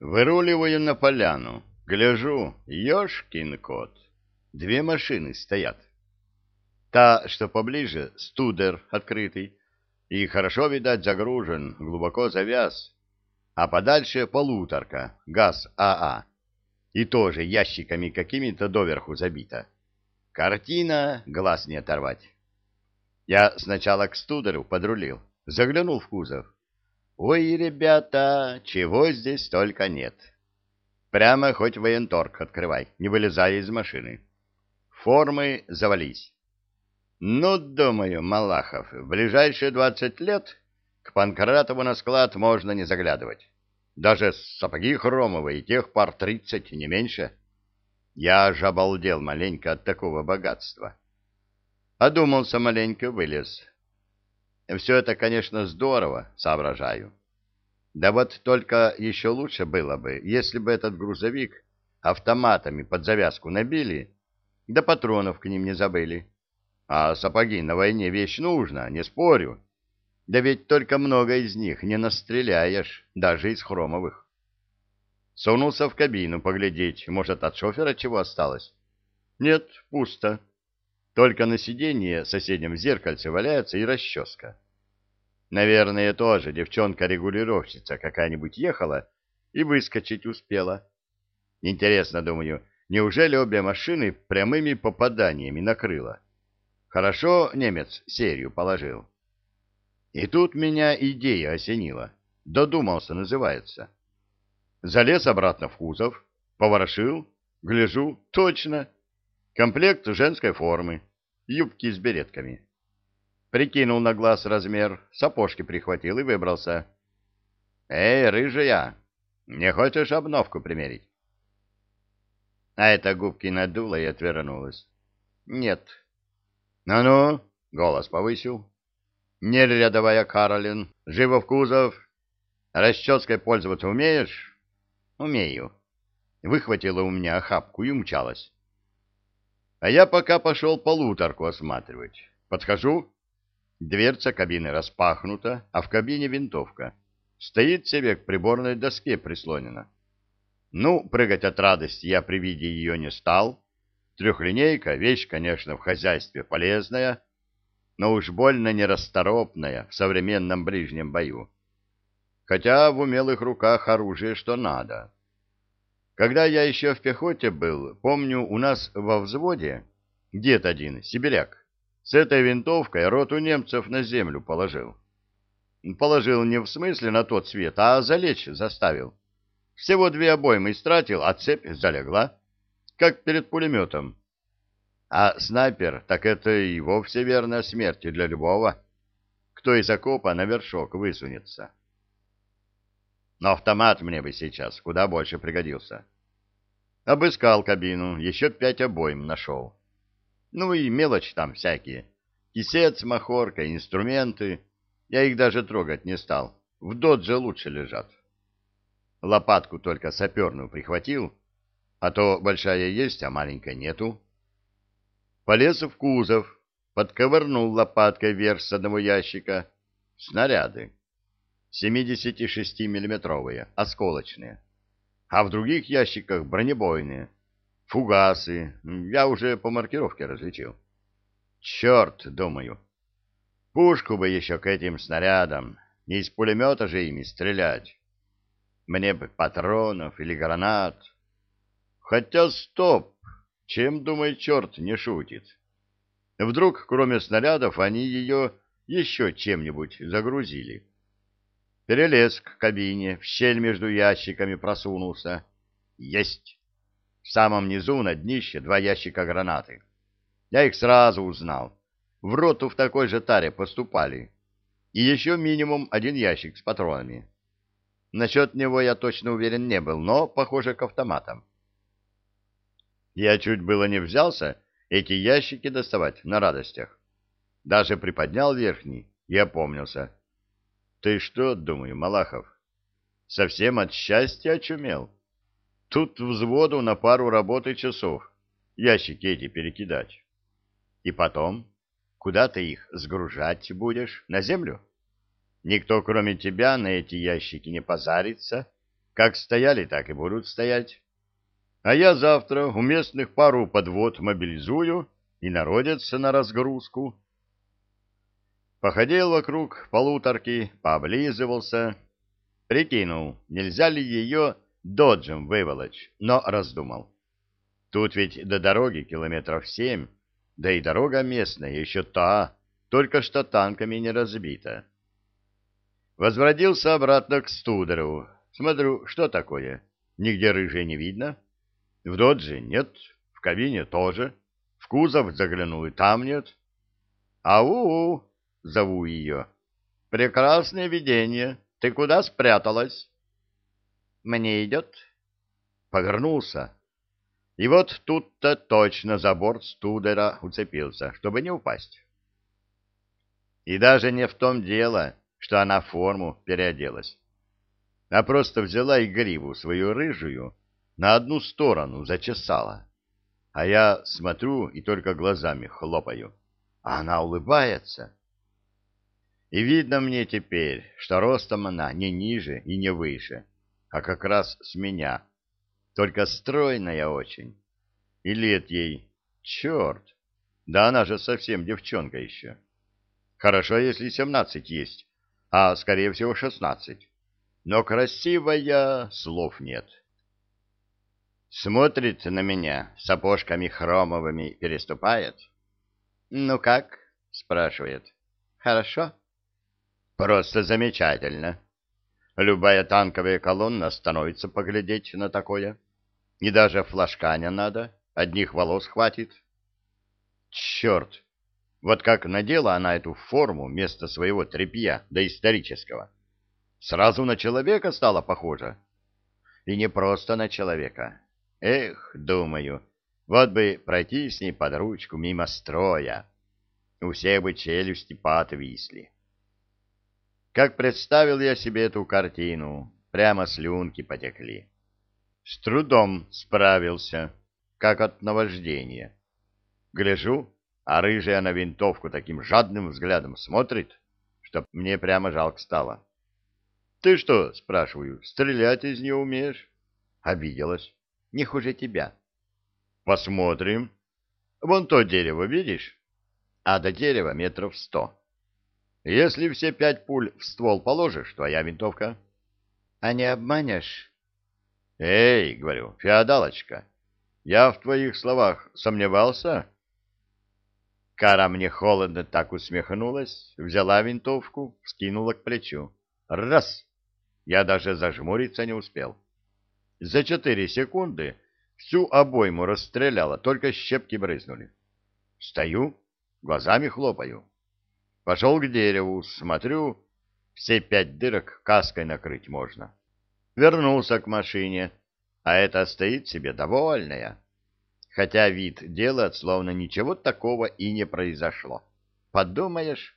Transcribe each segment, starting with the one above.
Выруливаю на поляну. Гляжу, ёшкин кот. Две машины стоят. Та, что поближе, студер открытый, и хорошо, видать, загружен, глубоко завяз. А подальше полуторка, газ АА, и тоже ящиками какими-то доверху забита. Картина, глаз не оторвать. Я сначала к студеру подрулил, заглянул в кузов. Ой, ребята, чего здесь только нет. Прямо хоть военторг открывай, не вылезая из машины. Формы завались. Ну, думаю, Малахов, в ближайшие двадцать лет к Панкратову на склад можно не заглядывать. Даже сапоги хромовые, тех пар тридцать, не меньше. Я аж обалдел маленько от такого богатства. Одумался маленько, вылез. Все это, конечно, здорово, соображаю. Да вот только еще лучше было бы, если бы этот грузовик автоматами под завязку набили, да патронов к ним не забыли. А сапоги на войне вещь нужна, не спорю. Да ведь только много из них не настреляешь, даже из хромовых. Сунулся в кабину поглядеть, может, от шофера чего осталось. Нет, пусто. Только на сиденье соседнем зеркальце валяется и расческа. Наверное, тоже девчонка-регулировщица какая-нибудь ехала и выскочить успела. Интересно, думаю, неужели обе машины прямыми попаданиями накрыло? Хорошо немец серию положил. И тут меня идея осенила. Додумался, называется. Залез обратно в кузов, поворошил, гляжу, точно, Комплект женской формы, юбки с беретками. Прикинул на глаз размер, сапожки прихватил и выбрался. «Эй, рыжая, не хочешь обновку примерить?» А эта губки надула и отвернулась. «Нет». «Ну-ну», — голос повысил. «Не рядовая Каролин, живо в кузов. Расческой пользоваться умеешь?» «Умею». Выхватила у меня охапку и умчалась. А я пока пошел полуторку осматривать. Подхожу. Дверца кабины распахнута, а в кабине винтовка. Стоит себе к приборной доске прислонена. Ну, прыгать от радости я при виде ее не стал. Трехлинейка — вещь, конечно, в хозяйстве полезная, но уж больно нерасторопная в современном ближнем бою. Хотя в умелых руках оружие что надо. Когда я еще в пехоте был, помню, у нас во взводе дед один, сибиряк, с этой винтовкой роту немцев на землю положил. Положил не в смысле на тот свет, а залечь заставил. Всего две обоймы истратил, а цепь залегла, как перед пулеметом. А снайпер, так это и вовсе верная смерть для любого, кто из окопа на вершок высунется. Но автомат мне бы сейчас куда больше пригодился. Обыскал кабину, еще пять обоим нашел. Ну и мелочь там всякие. Кисет с махоркой, инструменты. Я их даже трогать не стал. В додже лучше лежат. Лопатку только саперную прихватил, а то большая есть, а маленькой нету. Полез в кузов, подковырнул лопаткой вверх с одного ящика. Снаряды. 76-миллиметровые, осколочные. А в других ящиках бронебойные. Фугасы. Я уже по маркировке различил. Черт, думаю. Пушку бы еще к этим снарядам. Не из пулемета же ими стрелять. Мне бы патронов или гранат. Хотя стоп. Чем, думаю, черт не шутит? Вдруг, кроме снарядов, они ее еще чем-нибудь загрузили. Перелез к кабине, в щель между ящиками просунулся. Есть! В самом низу на днище два ящика гранаты. Я их сразу узнал. В роту в такой же таре поступали. И еще минимум один ящик с патронами. Насчет него я точно уверен не был, но похоже к автоматам. Я чуть было не взялся эти ящики доставать на радостях. Даже приподнял верхний и опомнился. Ты что, думаю, Малахов, совсем от счастья очумел? Тут взводу на пару работы часов ящики эти перекидать. И потом, куда ты их сгружать будешь? На землю? Никто, кроме тебя, на эти ящики не позарится. Как стояли, так и будут стоять. А я завтра у местных пару подвод мобилизую и народятся на разгрузку. Походил вокруг полуторки, пооблизывался, прикинул, нельзя ли ее доджем выволочь, но раздумал. Тут ведь до дороги километров семь, да и дорога местная еще та, только что танками не разбита. Возвратился обратно к Студеру. Смотрю, что такое? Нигде рыжей не видно. В додже нет, в кабине тоже. В кузов заглянул, и там нет. Ау! Зову ее. Прекрасное видение. Ты куда спряталась? Мне идет. Повернулся. И вот тут-то точно за борт студера уцепился, чтобы не упасть. И даже не в том дело, что она форму переоделась, а просто взяла и гриву свою рыжую на одну сторону зачесала. А я смотрю и только глазами хлопаю. А она улыбается. И видно мне теперь, что ростом она не ниже и не выше, а как раз с меня, только стройная очень. И лет ей, черт, да она же совсем девчонка еще. Хорошо, если семнадцать есть, а, скорее всего, шестнадцать. Но красивая, слов нет. Смотрит на меня, сапожками хромовыми переступает. «Ну как?» — спрашивает. «Хорошо?» Просто замечательно. Любая танковая колонна становится поглядеть на такое. И даже флажка не надо, одних волос хватит. Черт! Вот как надела она эту форму вместо своего тряпья доисторического. Сразу на человека стала похожа. И не просто на человека. Эх, думаю, вот бы пройти с ней под ручку мимо строя. У всех бы челюсти поотвисли. Как представил я себе эту картину, прямо слюнки потекли. С трудом справился, как от наваждения. Гляжу, а рыжая на винтовку таким жадным взглядом смотрит, что мне прямо жалко стало. — Ты что, — спрашиваю, — стрелять из нее умеешь? Обиделась. — Не хуже тебя. — Посмотрим. Вон то дерево, видишь? А до дерева метров сто. Если все пять пуль в ствол положишь, твоя винтовка. А не обманешь? Эй, говорю, феодалочка, я в твоих словах сомневался? Кара мне холодно так усмехнулась, взяла винтовку, скинула к плечу. Раз! Я даже зажмуриться не успел. За четыре секунды всю обойму расстреляла, только щепки брызнули. Стою, глазами хлопаю. Пошел к дереву, смотрю, все пять дырок каской накрыть можно. Вернулся к машине, а это стоит себе довольная. Хотя вид делает, словно ничего такого и не произошло. Подумаешь?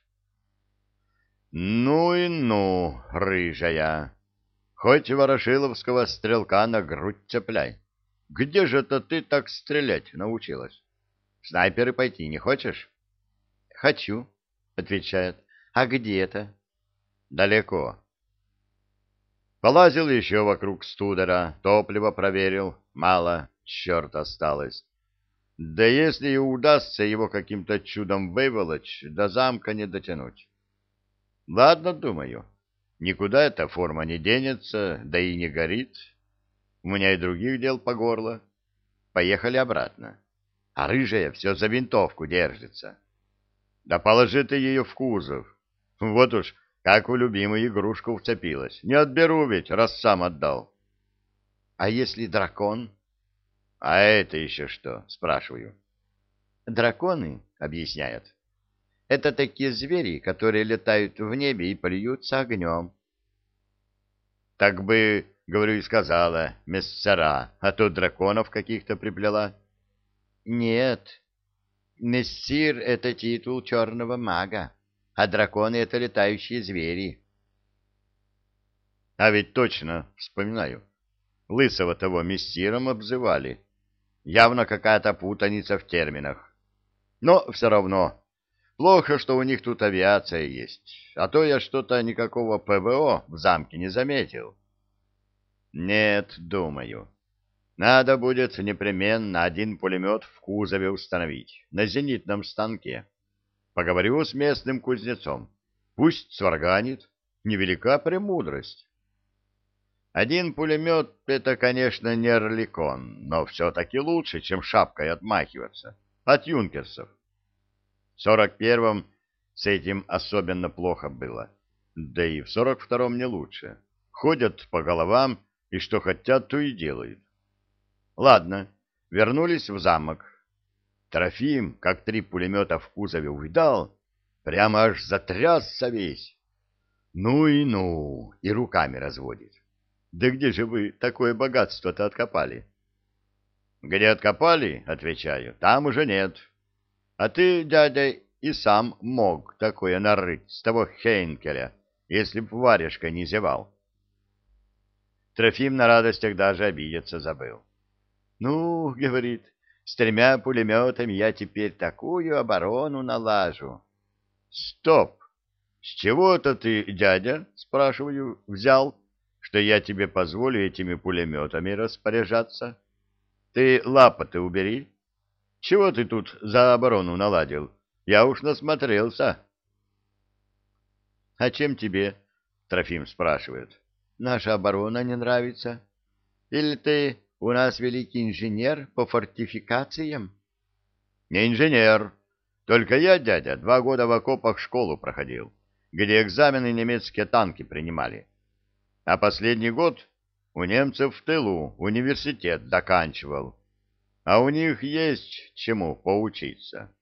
Ну и ну, рыжая. Хоть ворошиловского стрелка на грудь цепляй. Где же это ты так стрелять научилась? Снайперы пойти не хочешь? Хочу отвечает. А где это? Далеко. Полазил еще вокруг студера, топливо проверил. Мало, черт осталось. Да если и удастся его каким-то чудом выволочь, до замка не дотянуть. Ладно, думаю, никуда эта форма не денется, да и не горит. У меня и других дел по горло. Поехали обратно. А рыжая все за винтовку держится. Да положи ты ее в кузов. Вот уж, как в любимую игрушку вцепилась. Не отберу ведь, раз сам отдал. А если дракон? А это еще что, спрашиваю. Драконы, объясняют, это такие звери, которые летают в небе и плюются огнем. Так бы, говорю, и сказала, мессера, а то драконов каких-то приплела. Нет, Мессир — это титул черного мага, а драконы — это летающие звери. А ведь точно, вспоминаю, лысого того мессиром обзывали. Явно какая-то путаница в терминах. Но все равно, плохо, что у них тут авиация есть, а то я что-то никакого ПВО в замке не заметил. Нет, думаю. Надо будет непременно один пулемет в кузове установить, на зенитном станке. Поговорю с местным кузнецом. Пусть сварганит. Невелика премудрость. Один пулемет — это, конечно, не Орликон, но все-таки лучше, чем шапкой отмахиваться. От юнкерсов. В сорок первом с этим особенно плохо было. Да и в сорок втором не лучше. Ходят по головам и что хотят, то и делают. Ладно, вернулись в замок. Трофим, как три пулемета в кузове увидал, прямо аж затрясся весь. Ну и ну, и руками разводит. Да где же вы такое богатство-то откопали? Где откопали, отвечаю, там уже нет. А ты, дядя, и сам мог такое нарыть с того Хейнкеля, если б варежка не зевал. Трофим на радостях даже обидеться забыл. Ну, говорит, с тремя пулеметами я теперь такую оборону налажу. Стоп! С чего-то ты, дядя, спрашиваю, взял, что я тебе позволю этими пулеметами распоряжаться? Ты лапы-то убери. Чего ты тут за оборону наладил? Я уж насмотрелся. — А чем тебе, — Трофим спрашивает, — наша оборона не нравится? Или ты у нас великий инженер по фортификациям? Не инженер. Только я, дядя, два года в окопах школу проходил, где экзамены немецкие танки принимали. А последний год у немцев в тылу университет заканчивал. А у них есть чему поучиться.